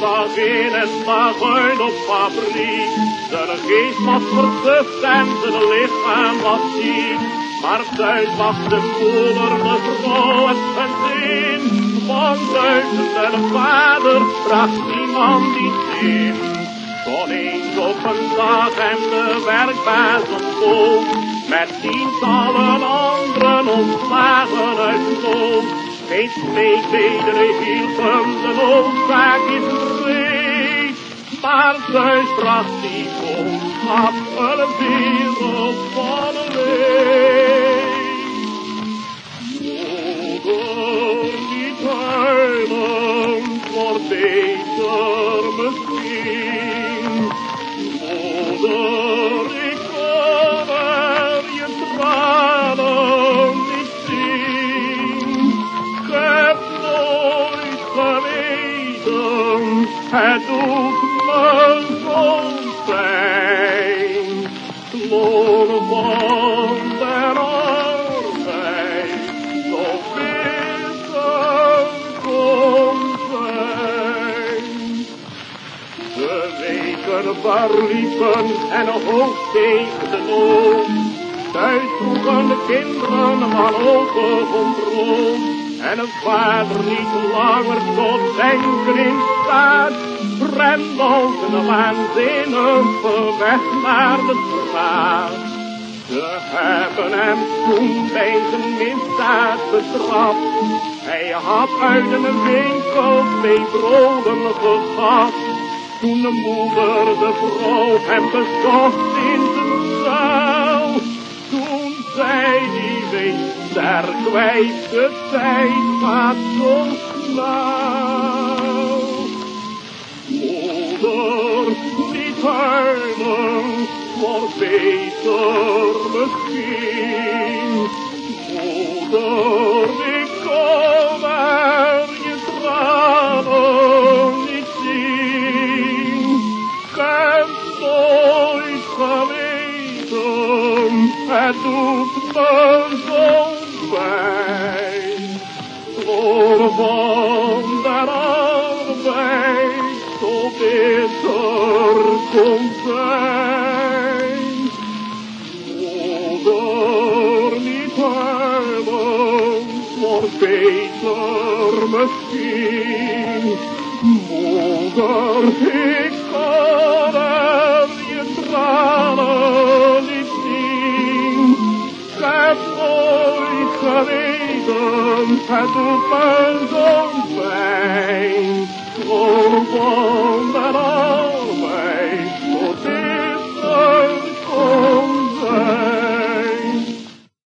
dag in en dag uit op fabriek. Zijn geest was verduft en zijn lichaam was ziek. Maar thuis was de moeder, de vrouw en zijn zin. Van thuis en vader bracht niemand iets in. Kon eens op een dag en de werkbaas ontkomt. Met tientallen anderen ontslagen uit school. Geen smeekbederen hielpen, de noodzaak is geweest. Maar thuis bracht die boodschap een wereld het doet me zo pijn. Loren van den arbeid, zo bitter kon zijn. De weken verliepen en hoog tegen de nood. Thuis vroegen de kinderen ogen van droom. En een vader niet langer tot denken in staat. Rende als een waanzinnige weg naar de straat. Ze hebben hem toen zijn misdaad bestraft. Hij had uit een winkel twee broden gehad. Toen de moeder de vrouw hem bezocht in zijn zaal. Toen zei die wees sterk wijs, de tijd gaat zo snel. Moeder, niet huilen, wordt beter misschien. Moeder, ik kom er je tranen niet zien. Heb nooit geweten, het doet me zo pijn. Voor van der arbeid zo bitter kon zijn. Moeder, niet huilen, wordt beter misschien. Moeder, geweten, het doet me zo'n pijn. Oh, van der